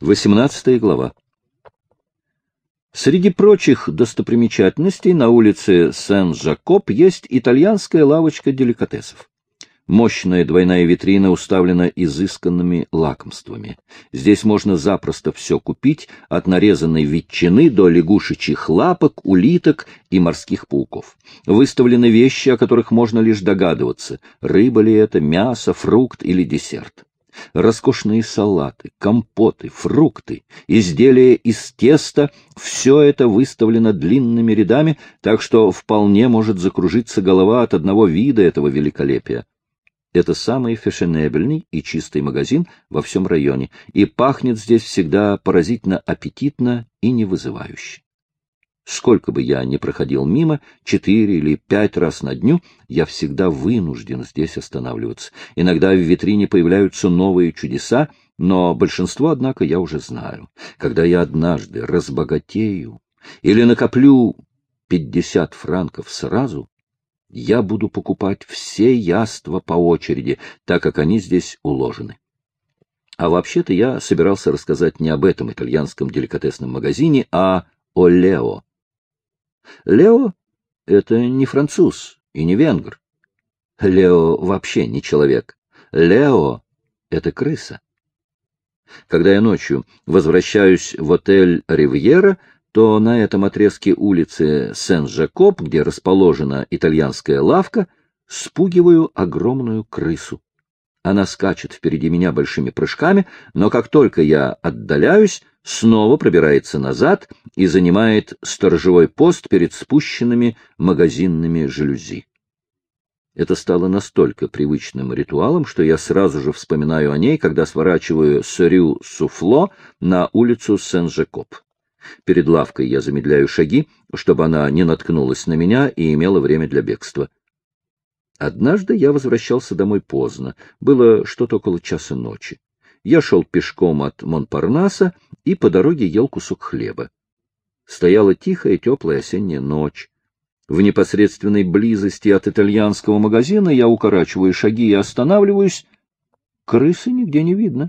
18 глава. Среди прочих достопримечательностей на улице Сен-Жакоб есть итальянская лавочка деликатесов. Мощная двойная витрина уставлена изысканными лакомствами. Здесь можно запросто все купить, от нарезанной ветчины до лягушечьих лапок, улиток и морских пауков. Выставлены вещи, о которых можно лишь догадываться, рыба ли это, мясо, фрукт или десерт роскошные салаты, компоты, фрукты, изделия из теста — все это выставлено длинными рядами, так что вполне может закружиться голова от одного вида этого великолепия. Это самый фешенебельный и чистый магазин во всем районе, и пахнет здесь всегда поразительно аппетитно и невызывающе. Сколько бы я ни проходил мимо, четыре или пять раз на дню, я всегда вынужден здесь останавливаться. Иногда в витрине появляются новые чудеса, но большинство, однако, я уже знаю. Когда я однажды разбогатею или накоплю пятьдесят франков сразу, я буду покупать все яства по очереди, так как они здесь уложены. А вообще-то я собирался рассказать не об этом итальянском деликатесном магазине, а о Лео. Лео — это не француз и не венгр. Лео вообще не человек. Лео — это крыса. Когда я ночью возвращаюсь в отель «Ривьера», то на этом отрезке улицы Сен-Жакоб, где расположена итальянская лавка, спугиваю огромную крысу. Она скачет впереди меня большими прыжками, но как только я отдаляюсь, снова пробирается назад и занимает сторожевой пост перед спущенными магазинными жалюзи. Это стало настолько привычным ритуалом, что я сразу же вспоминаю о ней, когда сворачиваю с Рю-Суфло на улицу Сен-Жакоб. Перед лавкой я замедляю шаги, чтобы она не наткнулась на меня и имела время для бегства. Однажды я возвращался домой поздно, было что-то около часа ночи. Я шел пешком от Монпарнаса и по дороге ел кусок хлеба. Стояла тихая теплая осенняя ночь. В непосредственной близости от итальянского магазина я укорачиваю шаги и останавливаюсь. Крысы нигде не видно.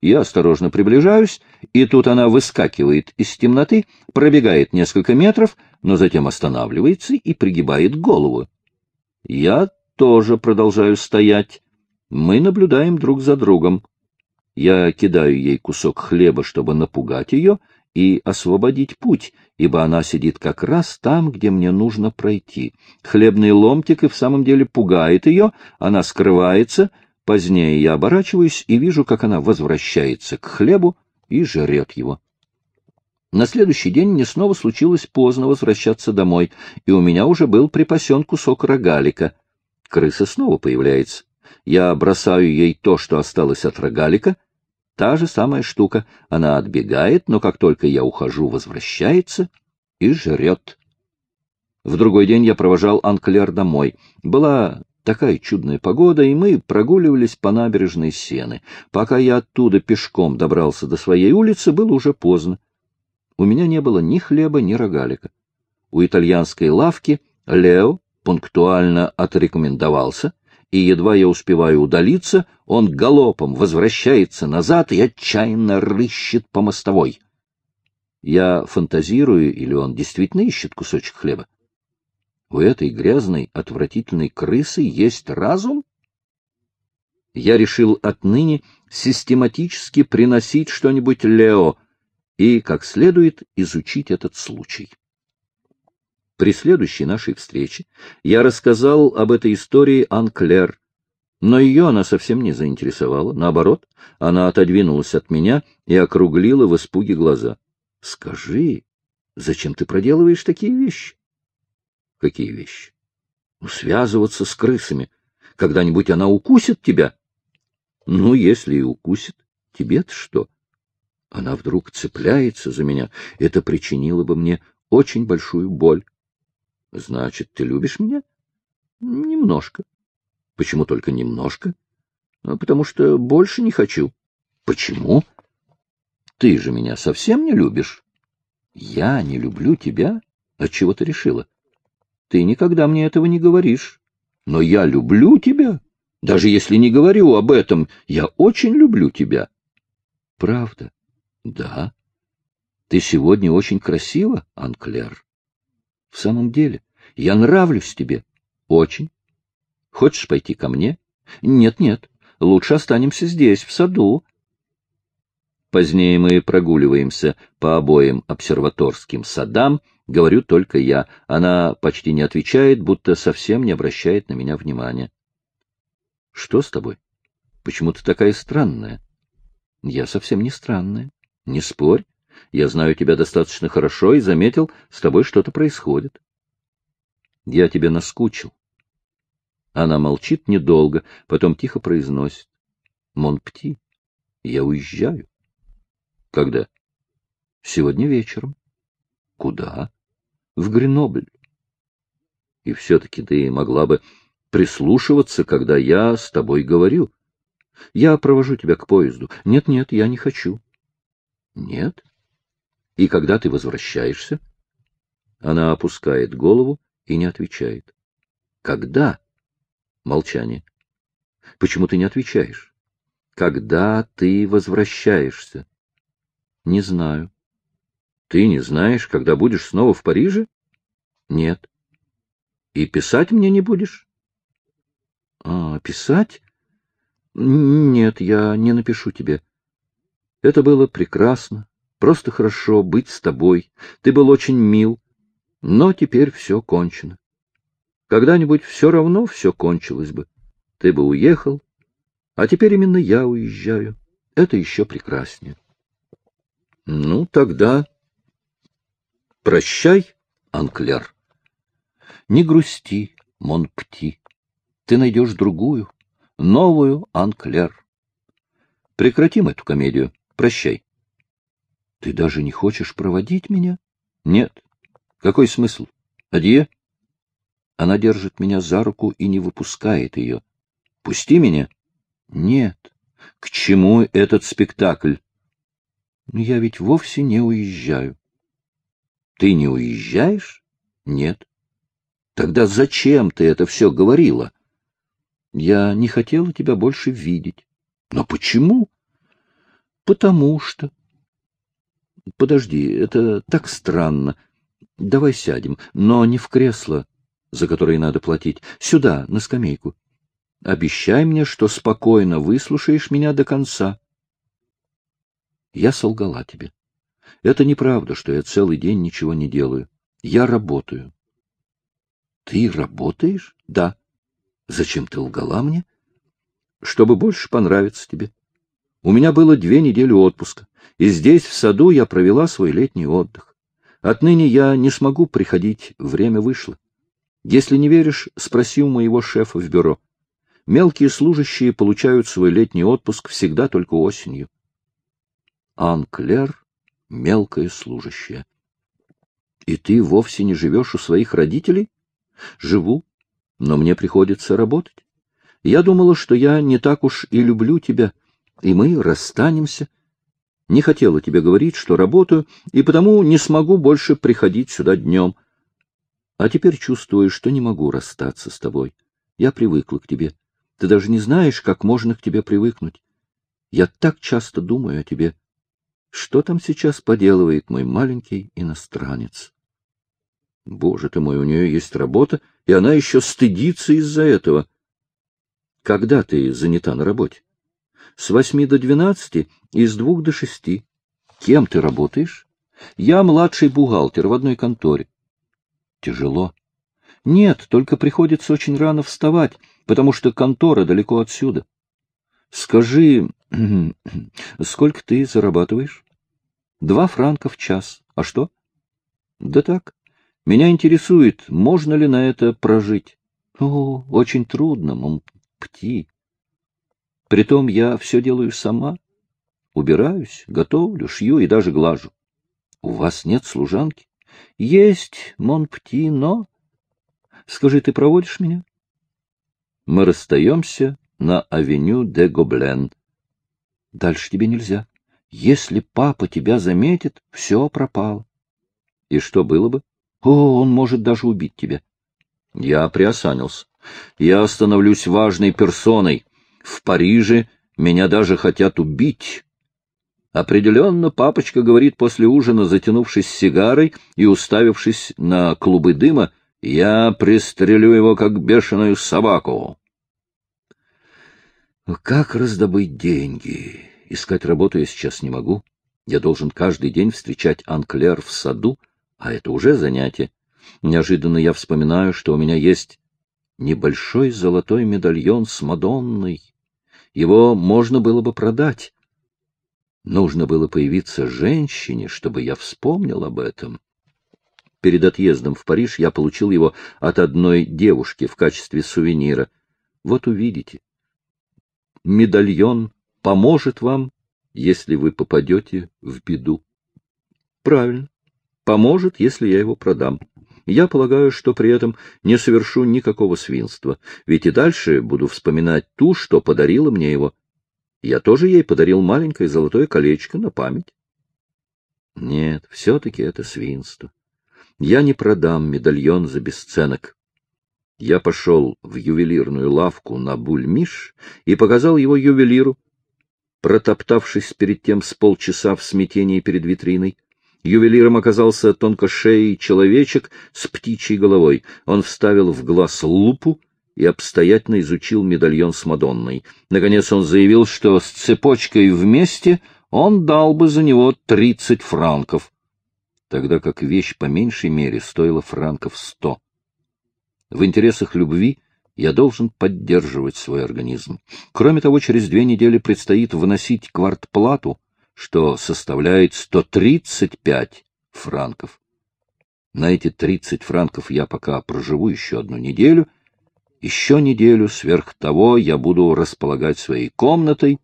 Я осторожно приближаюсь, и тут она выскакивает из темноты, пробегает несколько метров, но затем останавливается и пригибает голову. Я тоже продолжаю стоять. Мы наблюдаем друг за другом. Я кидаю ей кусок хлеба, чтобы напугать ее и освободить путь, ибо она сидит как раз там, где мне нужно пройти. Хлебный ломтик и в самом деле пугает ее, она скрывается. Позднее я оборачиваюсь и вижу, как она возвращается к хлебу и жрет его. На следующий день мне снова случилось поздно возвращаться домой, и у меня уже был припасен кусок рогалика. Крыса снова появляется. Я бросаю ей то, что осталось от рогалика. Та же самая штука. Она отбегает, но как только я ухожу, возвращается и жрет. В другой день я провожал Анклер домой. Была такая чудная погода, и мы прогуливались по набережной Сены. Пока я оттуда пешком добрался до своей улицы, было уже поздно. У меня не было ни хлеба, ни рогалика. У итальянской лавки Лео пунктуально отрекомендовался, и едва я успеваю удалиться, он галопом возвращается назад и отчаянно рыщет по мостовой. Я фантазирую, или он действительно ищет кусочек хлеба? У этой грязной, отвратительной крысы есть разум? Я решил отныне систематически приносить что-нибудь Лео — и, как следует, изучить этот случай. При следующей нашей встрече я рассказал об этой истории Анклер, но ее она совсем не заинтересовала. Наоборот, она отодвинулась от меня и округлила в испуге глаза. — Скажи, зачем ты проделываешь такие вещи? — Какие вещи? — Связываться с крысами. Когда-нибудь она укусит тебя? — Ну, если и укусит, тебе-то что? — она вдруг цепляется за меня. Это причинило бы мне очень большую боль. — Значит, ты любишь меня? — Немножко. — Почему только немножко? Ну, — Потому что больше не хочу. — Почему? — Ты же меня совсем не любишь. — Я не люблю тебя? Отчего ты решила? — Ты никогда мне этого не говоришь. Но я люблю тебя. Даже если не говорю об этом, я очень люблю тебя. — Правда. — Да. Ты сегодня очень красива, Анклер. — В самом деле, я нравлюсь тебе. — Очень. Хочешь пойти ко мне? — Нет-нет, лучше останемся здесь, в саду. Позднее мы прогуливаемся по обоим обсерваторским садам, говорю только я. Она почти не отвечает, будто совсем не обращает на меня внимания. — Что с тобой? Почему ты такая странная? — Я совсем не странная. Не спорь. Я знаю тебя достаточно хорошо и заметил, с тобой что-то происходит. Я тебе наскучил. Она молчит недолго, потом тихо произносит. Монпти, я уезжаю. Когда? Сегодня вечером. Куда? В Гренобль. И все-таки ты могла бы прислушиваться, когда я с тобой говорю. Я провожу тебя к поезду. Нет-нет, я не хочу. Нет? И когда ты возвращаешься? Она опускает голову и не отвечает. Когда? Молчание. Почему ты не отвечаешь? Когда ты возвращаешься? Не знаю. Ты не знаешь, когда будешь снова в Париже? Нет. И писать мне не будешь? А, писать? Нет, я не напишу тебе. Это было прекрасно, просто хорошо быть с тобой. Ты был очень мил, но теперь все кончено. Когда-нибудь все равно все кончилось бы. Ты бы уехал, а теперь именно я уезжаю. Это еще прекраснее. Ну, тогда прощай, Анклер. Не грусти, Монпти. Ты найдешь другую, новую Анклер. Прекратим эту комедию. Прощай. Ты даже не хочешь проводить меня? Нет. Какой смысл? Адье? Она держит меня за руку и не выпускает ее. Пусти меня. Нет. К чему этот спектакль? Я ведь вовсе не уезжаю. Ты не уезжаешь? Нет. Тогда зачем ты это все говорила? Я не хотела тебя больше видеть. Но почему? Потому что... Подожди, это так странно. Давай сядем, но не в кресло, за которое надо платить. Сюда, на скамейку. Обещай мне, что спокойно выслушаешь меня до конца. Я солгала тебе. Это неправда, что я целый день ничего не делаю. Я работаю. Ты работаешь? Да. Зачем ты лгала мне? Чтобы больше понравиться тебе. У меня было две недели отпуска, и здесь, в саду, я провела свой летний отдых. Отныне я не смогу приходить, время вышло. Если не веришь, спроси у моего шефа в бюро. Мелкие служащие получают свой летний отпуск всегда только осенью. Анклер — мелкая служащая. И ты вовсе не живешь у своих родителей? Живу, но мне приходится работать. Я думала, что я не так уж и люблю тебя, и мы расстанемся. Не хотела тебе говорить, что работаю, и потому не смогу больше приходить сюда днем. А теперь чувствую, что не могу расстаться с тобой. Я привыкла к тебе. Ты даже не знаешь, как можно к тебе привыкнуть. Я так часто думаю о тебе. Что там сейчас поделывает мой маленький иностранец? Боже ты мой, у нее есть работа, и она еще стыдится из-за этого. Когда ты занята на работе? С восьми до двенадцати и с двух до шести. Кем ты работаешь? Я младший бухгалтер в одной конторе. Тяжело. Нет, только приходится очень рано вставать, потому что контора далеко отсюда. Скажи, сколько ты зарабатываешь? Два франка в час. А что? Да так. Меня интересует, можно ли на это прожить. О, очень трудно, мампти. Притом я все делаю сама. Убираюсь, готовлю, шью и даже глажу. У вас нет служанки? Есть, Монпти, но... Скажи, ты проводишь меня? Мы расстаемся на авеню де Гоблен. Дальше тебе нельзя. Если папа тебя заметит, все пропало. И что было бы? О, он может даже убить тебя. Я приосанился. Я становлюсь важной персоной. В Париже меня даже хотят убить. Определенно, папочка говорит после ужина, затянувшись сигарой и уставившись на клубы дыма, я пристрелю его, как бешеную собаку. Как раздобыть деньги? Искать работу я сейчас не могу. Я должен каждый день встречать Анклер в саду, а это уже занятие. Неожиданно я вспоминаю, что у меня есть небольшой золотой медальон с Мадонной. Его можно было бы продать. Нужно было появиться женщине, чтобы я вспомнил об этом. Перед отъездом в Париж я получил его от одной девушки в качестве сувенира. Вот увидите. Медальон поможет вам, если вы попадете в беду. Правильно. Поможет, если я его продам. Я полагаю, что при этом не совершу никакого свинства, ведь и дальше буду вспоминать ту, что подарила мне его. Я тоже ей подарил маленькое золотое колечко на память. Нет, все-таки это свинство. Я не продам медальон за бесценок. Я пошел в ювелирную лавку на Бульмиш и показал его ювелиру, протоптавшись перед тем с полчаса в смятении перед витриной. Ювелиром оказался тонкошеий человечек с птичьей головой. Он вставил в глаз лупу и обстоятельно изучил медальон с Мадонной. Наконец он заявил, что с цепочкой вместе он дал бы за него тридцать франков, тогда как вещь по меньшей мере стоила франков сто. В интересах любви я должен поддерживать свой организм. Кроме того, через две недели предстоит выносить квартплату — что составляет 135 франков. На эти 30 франков я пока проживу еще одну неделю. Еще неделю сверх того я буду располагать своей комнатой.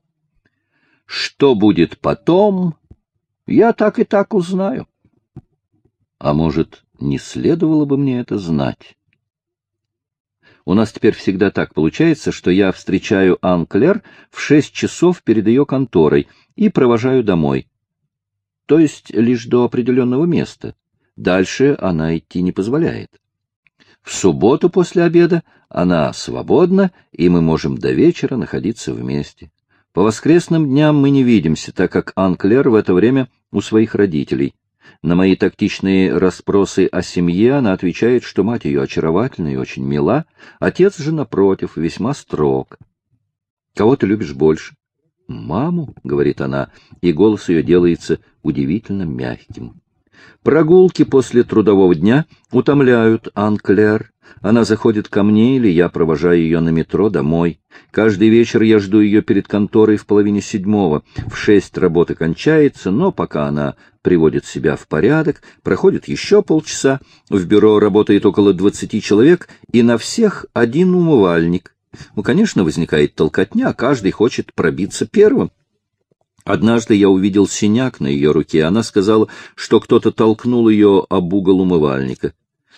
Что будет потом, я так и так узнаю. А может, не следовало бы мне это знать? У нас теперь всегда так получается, что я встречаю Анклер в шесть часов перед ее конторой — и провожаю домой. То есть лишь до определенного места. Дальше она идти не позволяет. В субботу после обеда она свободна, и мы можем до вечера находиться вместе. По воскресным дням мы не видимся, так как Анклер в это время у своих родителей. На мои тактичные расспросы о семье она отвечает, что мать ее очаровательна и очень мила, отец же, напротив, весьма строг. Кого ты любишь больше? «Маму», — говорит она, и голос ее делается удивительно мягким. Прогулки после трудового дня утомляют Анклер. Она заходит ко мне, или я провожаю ее на метро домой. Каждый вечер я жду ее перед конторой в половине седьмого. В шесть работа кончается, но пока она приводит себя в порядок, проходит еще полчаса. В бюро работает около двадцати человек, и на всех один умывальник. Ну, конечно, возникает толкотня, каждый хочет пробиться первым. Однажды я увидел синяк на ее руке, она сказала, что кто-то толкнул ее об угол умывальника.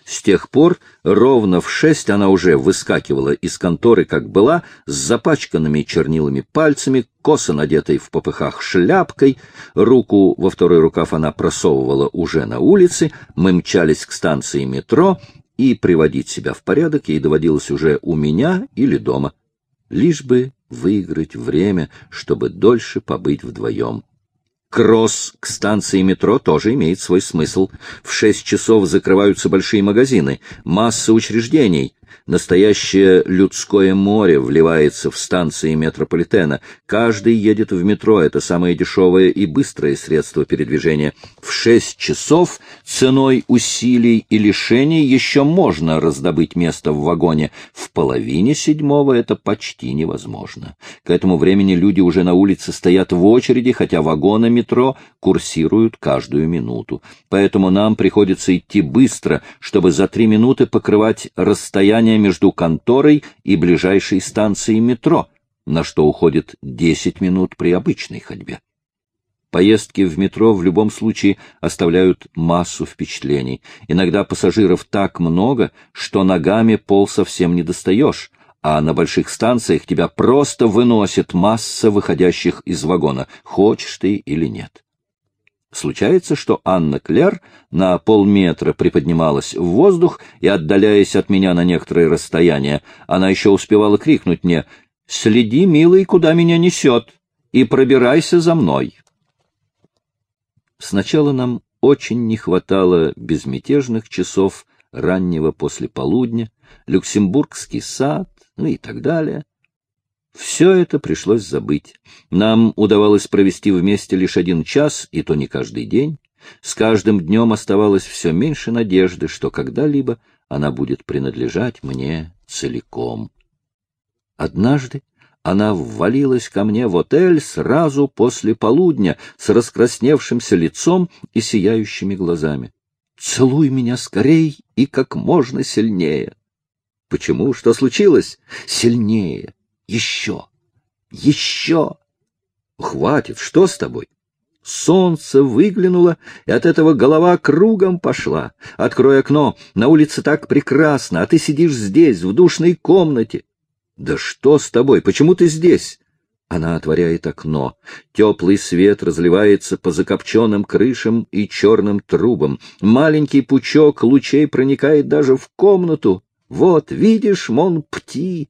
С тех пор ровно в шесть она уже выскакивала из конторы, как была, с запачканными чернилами пальцами, косо надетой в попыхах шляпкой, руку во второй рукав она просовывала уже на улице, мы мчались к станции метро, и приводить себя в порядок ей доводилось уже у меня или дома, лишь бы выиграть время, чтобы дольше побыть вдвоем. Кросс к станции метро тоже имеет свой смысл. В шесть часов закрываются большие магазины, масса учреждений, Настоящее людское море вливается в станции метрополитена. Каждый едет в метро, это самое дешевое и быстрое средство передвижения. В шесть часов ценой усилий и лишений еще можно раздобыть место в вагоне. В половине седьмого это почти невозможно. К этому времени люди уже на улице стоят в очереди, хотя вагоны метро курсируют каждую минуту. Поэтому нам приходится идти быстро, чтобы за три минуты покрывать расстояние между конторой и ближайшей станцией метро, на что уходит 10 минут при обычной ходьбе. Поездки в метро в любом случае оставляют массу впечатлений. Иногда пассажиров так много, что ногами пол совсем не достаешь, а на больших станциях тебя просто выносит масса выходящих из вагона, хочешь ты или нет. Случается, что Анна Клер на полметра приподнималась в воздух и, отдаляясь от меня на некоторое расстояние, она еще успевала крикнуть мне «Следи, милый, куда меня несет, и пробирайся за мной». Сначала нам очень не хватало безмятежных часов раннего послеполудня, Люксембургский сад, ну и так далее. Все это пришлось забыть. Нам удавалось провести вместе лишь один час, и то не каждый день. С каждым днем оставалось все меньше надежды, что когда-либо она будет принадлежать мне целиком. Однажды она ввалилась ко мне в отель сразу после полудня с раскрасневшимся лицом и сияющими глазами. «Целуй меня скорей и как можно сильнее!» «Почему? Что случилось?» «Сильнее! Еще! Еще!» «Хватит! Что с тобой?» Солнце выглянуло, и от этого голова кругом пошла. Открой окно, на улице так прекрасно, а ты сидишь здесь, в душной комнате. «Да что с тобой? Почему ты здесь?» Она отворяет окно. Теплый свет разливается по закопченным крышам и черным трубам. Маленький пучок лучей проникает даже в комнату. Вот, видишь, Мон-Пти.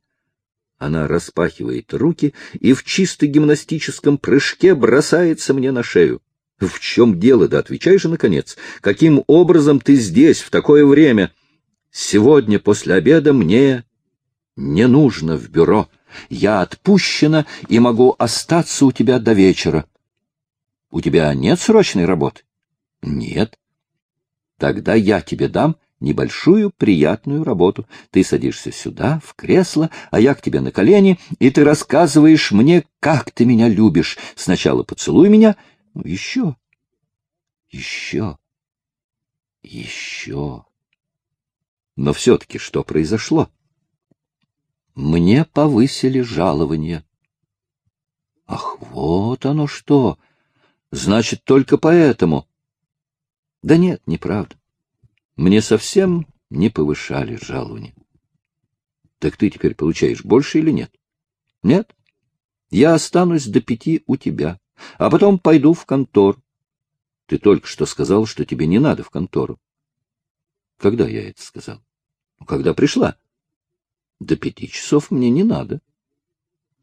Она распахивает руки и в чисто гимнастическом прыжке бросается мне на шею. В чем дело? Да отвечай же, наконец. Каким образом ты здесь в такое время? Сегодня после обеда мне не нужно в бюро. Я отпущена и могу остаться у тебя до вечера. У тебя нет срочной работы? Нет. Тогда я тебе дам небольшую приятную работу. Ты садишься сюда, в кресло, а я к тебе на колени, и ты рассказываешь мне, как ты меня любишь. Сначала поцелуй меня, ну, еще, еще, еще. Но все-таки что произошло? Мне повысили жалование. Ах, вот оно что! Значит, только поэтому. Да нет, неправда. Мне совсем не повышали жалование. Так ты теперь получаешь больше или нет? Нет. Я останусь до пяти у тебя, а потом пойду в контору. Ты только что сказал, что тебе не надо в контору. Когда я это сказал? Когда пришла. До пяти часов мне не надо.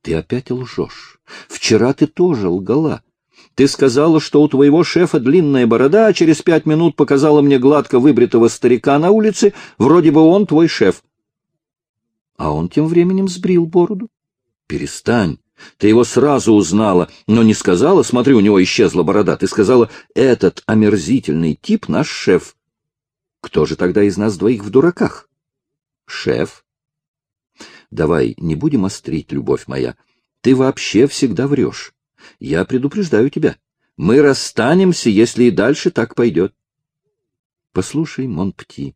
Ты опять лжешь. Вчера ты тоже лгала. Ты сказала, что у твоего шефа длинная борода, а через пять минут показала мне гладко выбритого старика на улице, вроде бы он твой шеф. А он тем временем сбрил бороду. Перестань. Ты его сразу узнала, но не сказала, смотри, у него исчезла борода. Ты сказала, этот омерзительный тип наш шеф. Кто же тогда из нас двоих в дураках? Шеф Давай, не будем острить, любовь моя. Ты вообще всегда врешь. Я предупреждаю тебя. Мы расстанемся, если и дальше так пойдет. Послушай, Монпти,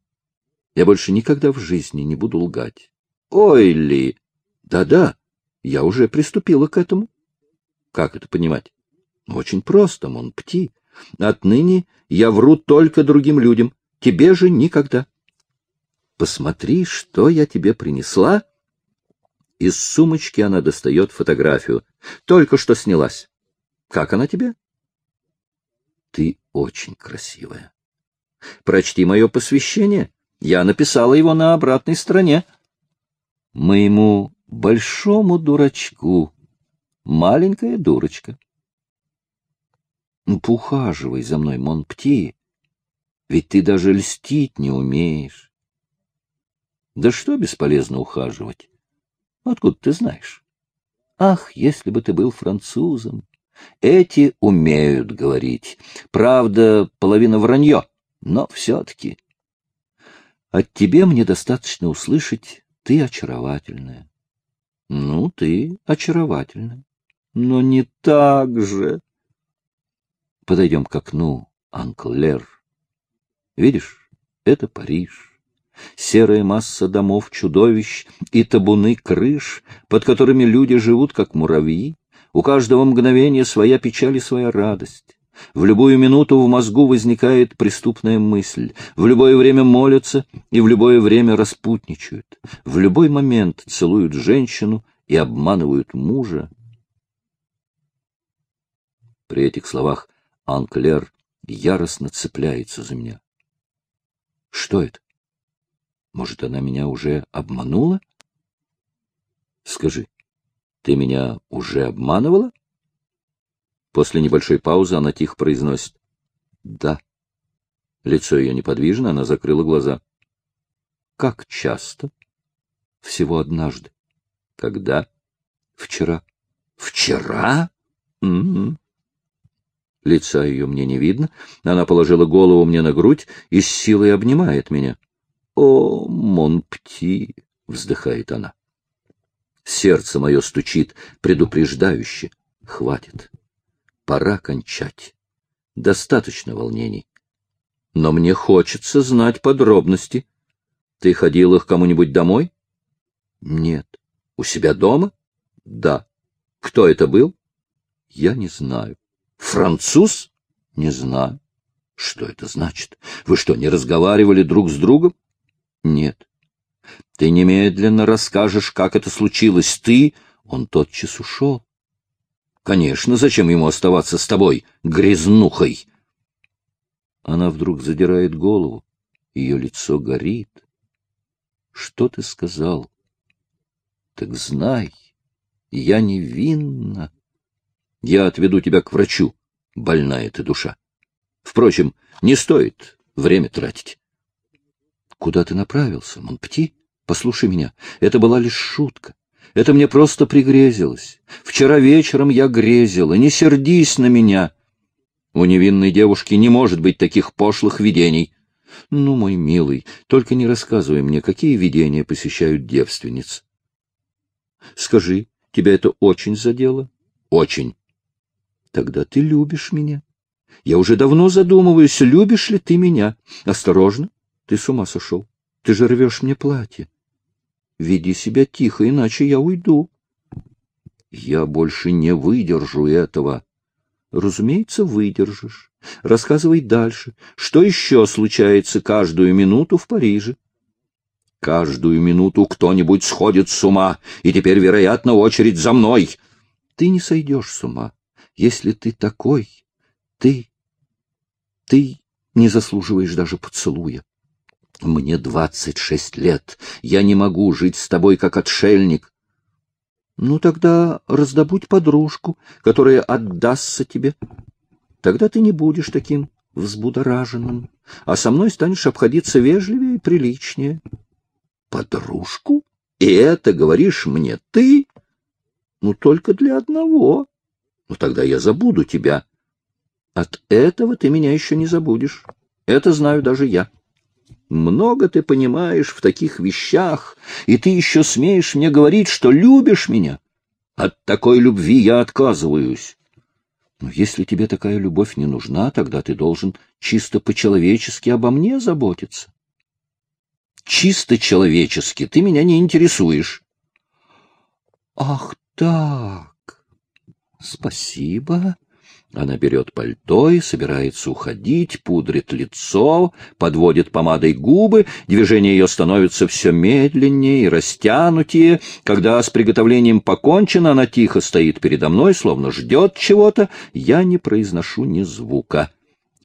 я больше никогда в жизни не буду лгать. Ой ли! Да-да, я уже приступила к этому. Как это понимать? Очень просто, Монпти. Отныне я вру только другим людям, тебе же никогда. Посмотри, что я тебе принесла из сумочки она достает фотографию. Только что снялась. Как она тебе? Ты очень красивая. Прочти мое посвящение. Я написала его на обратной стороне. Моему большому дурачку. Маленькая дурочка. Ну, поухаживай за мной, Монпти. Ведь ты даже льстить не умеешь. Да что бесполезно ухаживать? Откуда ты знаешь? Ах, если бы ты был французом! Эти умеют говорить. Правда, половина вранье, но все-таки. От тебе мне достаточно услышать «ты очаровательная». Ну, ты очаровательная, но не так же. Подойдем к окну, Анкл Лер. Видишь, это Париж серая масса домов-чудовищ и табуны крыш, под которыми люди живут, как муравьи, у каждого мгновения своя печаль и своя радость. В любую минуту в мозгу возникает преступная мысль, в любое время молятся и в любое время распутничают, в любой момент целуют женщину и обманывают мужа. При этих словах Анклер яростно цепляется за меня. Что это? Может, она меня уже обманула? Скажи, ты меня уже обманывала? После небольшой паузы она тихо произносит. Да. Лицо ее неподвижно, она закрыла глаза. Как часто? Всего однажды. Когда? Вчера. Вчера? Угу. Лица ее мне не видно. Она положила голову мне на грудь и с силой обнимает меня. «О, Монпти!» — вздыхает она. Сердце мое стучит предупреждающе. Хватит. Пора кончать. Достаточно волнений. Но мне хочется знать подробности. Ты ходила к кому-нибудь домой? Нет. У себя дома? Да. Кто это был? Я не знаю. Француз? Не знаю. Что это значит? Вы что, не разговаривали друг с другом? Нет. Ты немедленно расскажешь, как это случилось. Ты... Он тотчас ушел. Конечно, зачем ему оставаться с тобой, грязнухой? Она вдруг задирает голову. Ее лицо горит. Что ты сказал? Так знай, я невинна. Я отведу тебя к врачу, больная ты душа. Впрочем, не стоит время тратить. Куда ты направился, Монпти? Послушай меня, это была лишь шутка. Это мне просто пригрезилось. Вчера вечером я грезила, не сердись на меня. У невинной девушки не может быть таких пошлых видений. Ну, мой милый, только не рассказывай мне, какие видения посещают девственниц. Скажи, тебя это очень задело? Очень. Тогда ты любишь меня. Я уже давно задумываюсь, любишь ли ты меня. Осторожно, ты с ума сошел. Ты же рвешь мне платье. Веди себя тихо, иначе я уйду. Я больше не выдержу этого. Разумеется, выдержишь. Рассказывай дальше. Что еще случается каждую минуту в Париже? Каждую минуту кто-нибудь сходит с ума, и теперь, вероятно, очередь за мной. Ты не сойдешь с ума, если ты такой. Ты... ты не заслуживаешь даже поцелуя. Мне двадцать шесть лет. Я не могу жить с тобой как отшельник. Ну, тогда раздобудь подружку, которая отдастся тебе. Тогда ты не будешь таким взбудораженным, а со мной станешь обходиться вежливее и приличнее. Подружку? И это говоришь мне ты? Ну, только для одного. Ну, тогда я забуду тебя. От этого ты меня еще не забудешь. Это знаю даже я. Много ты понимаешь в таких вещах, и ты еще смеешь мне говорить, что любишь меня. От такой любви я отказываюсь. Но если тебе такая любовь не нужна, тогда ты должен чисто по-человечески обо мне заботиться. Чисто человечески ты меня не интересуешь. Ах так! Спасибо. Она берет пальто и собирается уходить, пудрит лицо, подводит помадой губы, движения ее становятся все медленнее и растянутее. Когда с приготовлением покончено, она тихо стоит передо мной, словно ждет чего-то, я не произношу ни звука.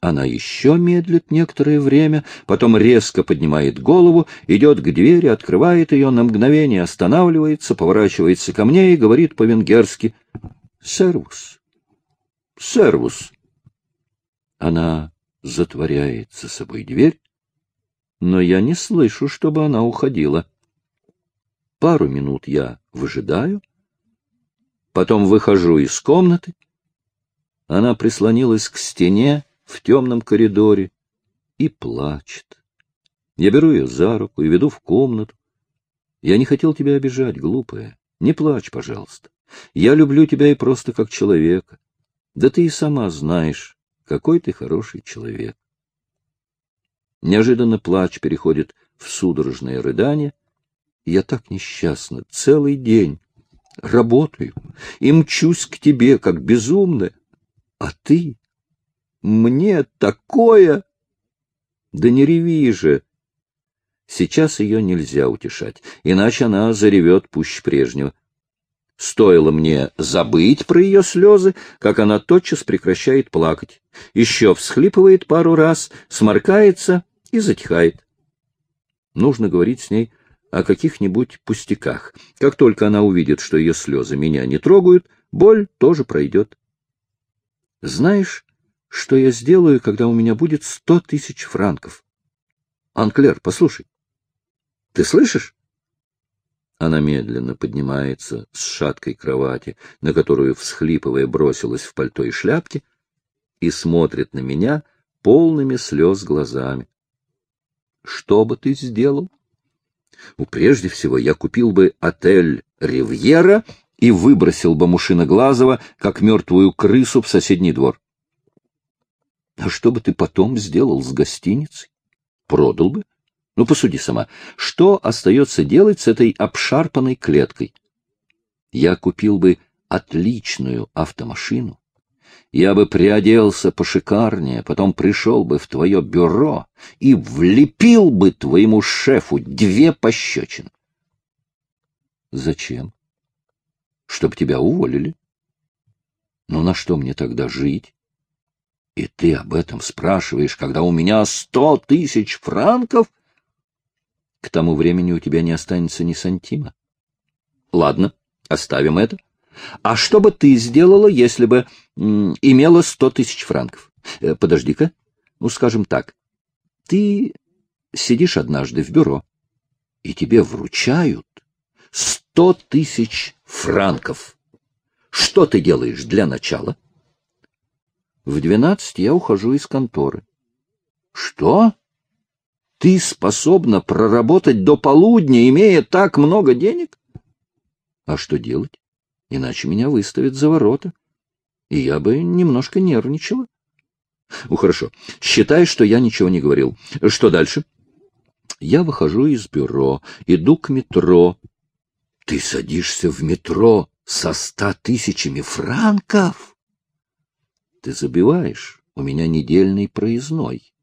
Она еще медлит некоторое время, потом резко поднимает голову, идет к двери, открывает ее, на мгновение останавливается, поворачивается ко мне и говорит по-венгерски «Сервус». Сервус. Она затворяет за собой дверь, но я не слышу, чтобы она уходила. Пару минут я выжидаю, потом выхожу из комнаты. Она прислонилась к стене в темном коридоре и плачет. Я беру ее за руку и веду в комнату. Я не хотел тебя обижать, глупая. Не плачь, пожалуйста. Я люблю тебя и просто как человека. Да ты и сама знаешь, какой ты хороший человек. Неожиданно плач переходит в судорожное рыдание. Я так несчастна, целый день работаю и мчусь к тебе, как безумная. А ты? Мне такое... Да не реви же! Сейчас ее нельзя утешать, иначе она заревет пуще прежнего. Стоило мне забыть про ее слезы, как она тотчас прекращает плакать, еще всхлипывает пару раз, сморкается и затихает. Нужно говорить с ней о каких-нибудь пустяках. Как только она увидит, что ее слезы меня не трогают, боль тоже пройдет. Знаешь, что я сделаю, когда у меня будет сто тысяч франков. Анклер, послушай. Ты слышишь? Она медленно поднимается с шаткой кровати, на которую, всхлипывая, бросилась в пальто и шляпки, и смотрит на меня полными слез глазами. Что бы ты сделал? Ну, прежде всего, я купил бы отель «Ривьера» и выбросил бы Мушиноглазого, как мертвую крысу, в соседний двор. А что бы ты потом сделал с гостиницей? Продал бы? Ну, посуди сама, что остается делать с этой обшарпанной клеткой? Я купил бы отличную автомашину, я бы приоделся пошикарнее, потом пришел бы в твое бюро и влепил бы твоему шефу две пощечины. Зачем? Чтоб тебя уволили. Ну на что мне тогда жить? И ты об этом спрашиваешь, когда у меня сто тысяч франков? К тому времени у тебя не останется ни сантима. Ладно, оставим это. А что бы ты сделала, если бы имела сто тысяч франков? Э, подожди-ка. Ну, скажем так. Ты сидишь однажды в бюро, и тебе вручают сто тысяч франков. Что ты делаешь для начала? В двенадцать я ухожу из конторы. Что? Ты способна проработать до полудня, имея так много денег? А что делать? иначе меня выставят за ворота. И я бы немножко нервничала. Ну, хорошо. Считай, что я ничего не говорил. Что дальше? Я выхожу из бюро, иду к метро. Ты садишься в метро со ста тысячами франков? Ты забиваешь. У меня недельный проездной.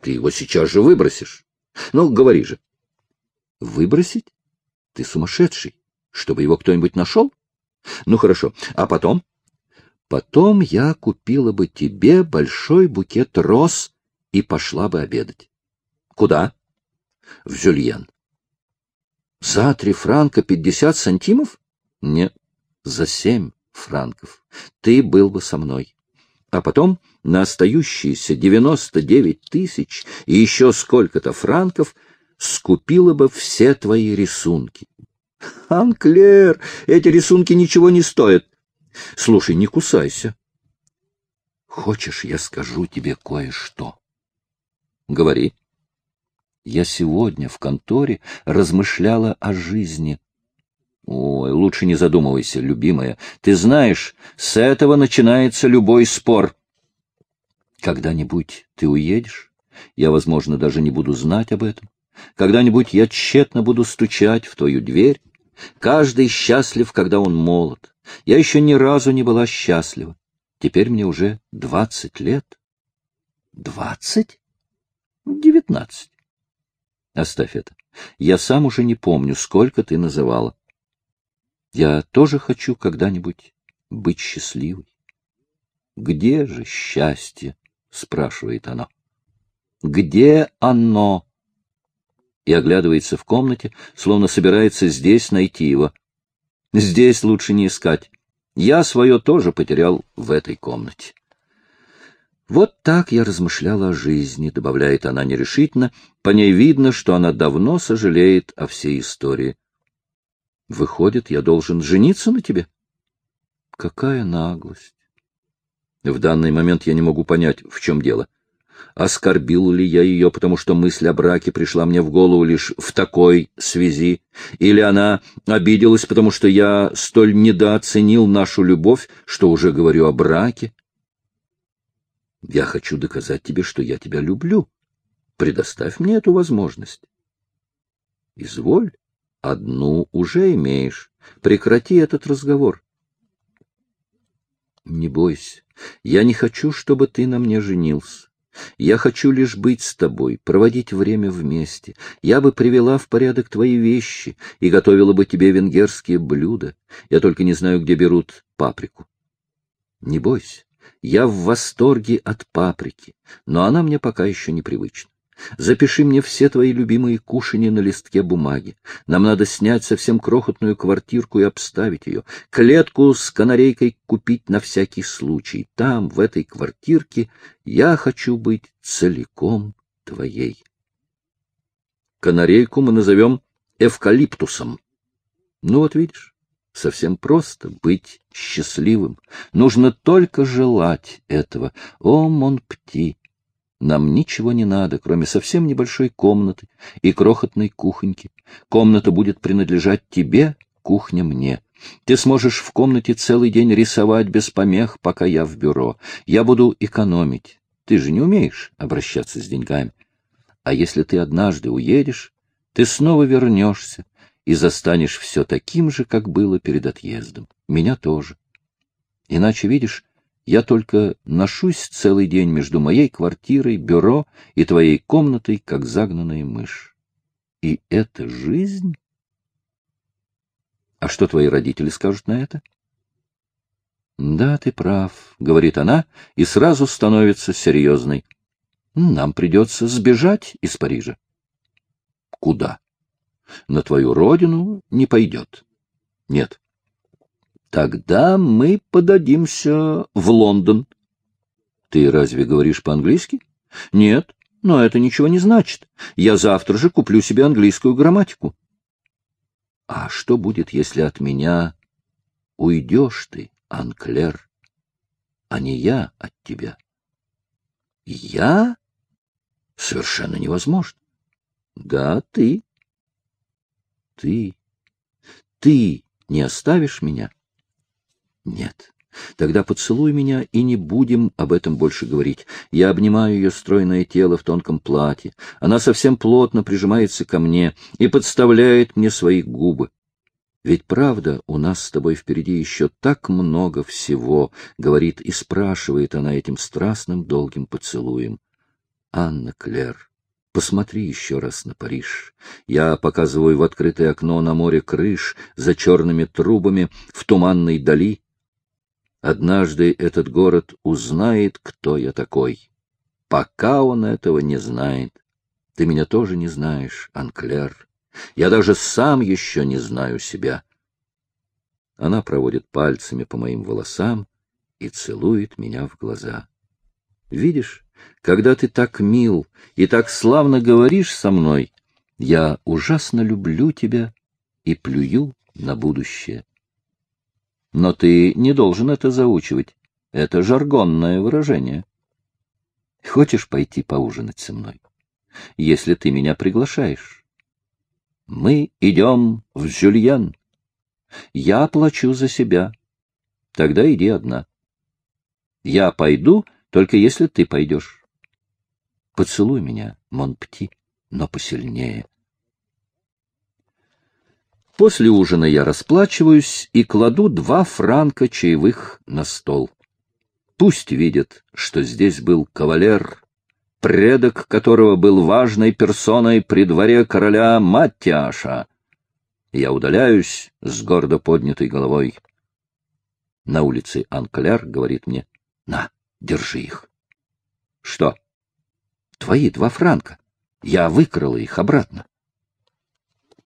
Ты его сейчас же выбросишь. Ну, говори же. Выбросить? Ты сумасшедший. Чтобы его кто-нибудь нашел? Ну хорошо. А потом? Потом я купила бы тебе большой букет роз и пошла бы обедать. Куда? В Жюльен. За три франка пятьдесят сантимов? Нет, за семь франков. Ты был бы со мной. А потом на остающиеся девяносто девять тысяч и еще сколько-то франков скупила бы все твои рисунки. Анклер, эти рисунки ничего не стоят. Слушай, не кусайся. Хочешь, я скажу тебе кое-что? Говори. Я сегодня в конторе размышляла о жизни. Ой, лучше не задумывайся, любимая. Ты знаешь, с этого начинается любой спор. Когда-нибудь ты уедешь? Я, возможно, даже не буду знать об этом. Когда-нибудь я тщетно буду стучать в твою дверь, Каждый счастлив, когда он молод. Я еще ни разу не была счастлива. Теперь мне уже двадцать лет. Двадцать? Девятнадцать. Оставь это. Я сам уже не помню, сколько ты называла. Я тоже хочу когда-нибудь быть счастливой. Где же счастье? — спрашивает она. Где оно? и оглядывается в комнате, словно собирается здесь найти его. Здесь лучше не искать. Я свое тоже потерял в этой комнате. Вот так я размышляла о жизни, добавляет она нерешительно, по ней видно, что она давно сожалеет о всей истории. Выходит, я должен жениться на тебе? Какая наглость! В данный момент я не могу понять, в чем дело. — Оскорбил ли я ее, потому что мысль о браке пришла мне в голову лишь в такой связи? Или она обиделась, потому что я столь недооценил нашу любовь, что уже говорю о браке? Я хочу доказать тебе, что я тебя люблю. Предоставь мне эту возможность. Изволь, одну уже имеешь. Прекрати этот разговор. Не бойся, я не хочу, чтобы ты на мне женился. Я хочу лишь быть с тобой, проводить время вместе. Я бы привела в порядок твои вещи и готовила бы тебе венгерские блюда. Я только не знаю, где берут паприку. Не бойся, я в восторге от паприки, но она мне пока еще непривычна. Запиши мне все твои любимые кушанья на листке бумаги. Нам надо снять совсем крохотную квартирку и обставить ее. Клетку с канарейкой купить на всякий случай. Там, в этой квартирке, я хочу быть целиком твоей. Канарейку мы назовем эвкалиптусом. Ну вот видишь, совсем просто быть счастливым. Нужно только желать этого. О, Монпти! Нам ничего не надо, кроме совсем небольшой комнаты и крохотной кухоньки. Комната будет принадлежать тебе, кухня мне. Ты сможешь в комнате целый день рисовать без помех, пока я в бюро. Я буду экономить. Ты же не умеешь обращаться с деньгами. А если ты однажды уедешь, ты снова вернешься и застанешь все таким же, как было перед отъездом. Меня тоже. Иначе, видишь, я только ношусь целый день между моей квартирой, бюро и твоей комнатой, как загнанная мышь. И это жизнь? А что твои родители скажут на это? Да, ты прав, говорит она и сразу становится серьезной. Нам придется сбежать из Парижа. Куда? На твою родину не пойдет. Нет. Тогда мы подадимся в Лондон. Ты разве говоришь по-английски? Нет, но это ничего не значит. Я завтра же куплю себе английскую грамматику. А что будет, если от меня уйдешь ты, Анклер, а не я от тебя? Я? Совершенно невозможно. Да, ты. Ты. Ты не оставишь меня? Нет. Тогда поцелуй меня и не будем об этом больше говорить. Я обнимаю ее стройное тело в тонком платье. Она совсем плотно прижимается ко мне и подставляет мне свои губы. Ведь правда, у нас с тобой впереди еще так много всего, — говорит и спрашивает она этим страстным долгим поцелуем. Анна Клер, посмотри еще раз на Париж. Я показываю в открытое окно на море крыш за черными трубами в туманной дали. Однажды этот город узнает, кто я такой. Пока он этого не знает. Ты меня тоже не знаешь, Анклер. Я даже сам еще не знаю себя. Она проводит пальцами по моим волосам и целует меня в глаза. Видишь, когда ты так мил и так славно говоришь со мной, я ужасно люблю тебя и плюю на будущее. Но ты не должен это заучивать. Это жаргонное выражение. Хочешь пойти поужинать со мной? Если ты меня приглашаешь. Мы идем в Жюльен. Я плачу за себя. Тогда иди одна. Я пойду, только если ты пойдешь. Поцелуй меня, Монпти, но посильнее. После ужина я расплачиваюсь и кладу два франка чаевых на стол. Пусть видят, что здесь был кавалер, предок которого был важной персоной при дворе короля Маттиаша. Я удаляюсь с гордо поднятой головой. На улице Анкляр говорит мне, «На, держи их». «Что?» «Твои два франка. Я выкрала их обратно».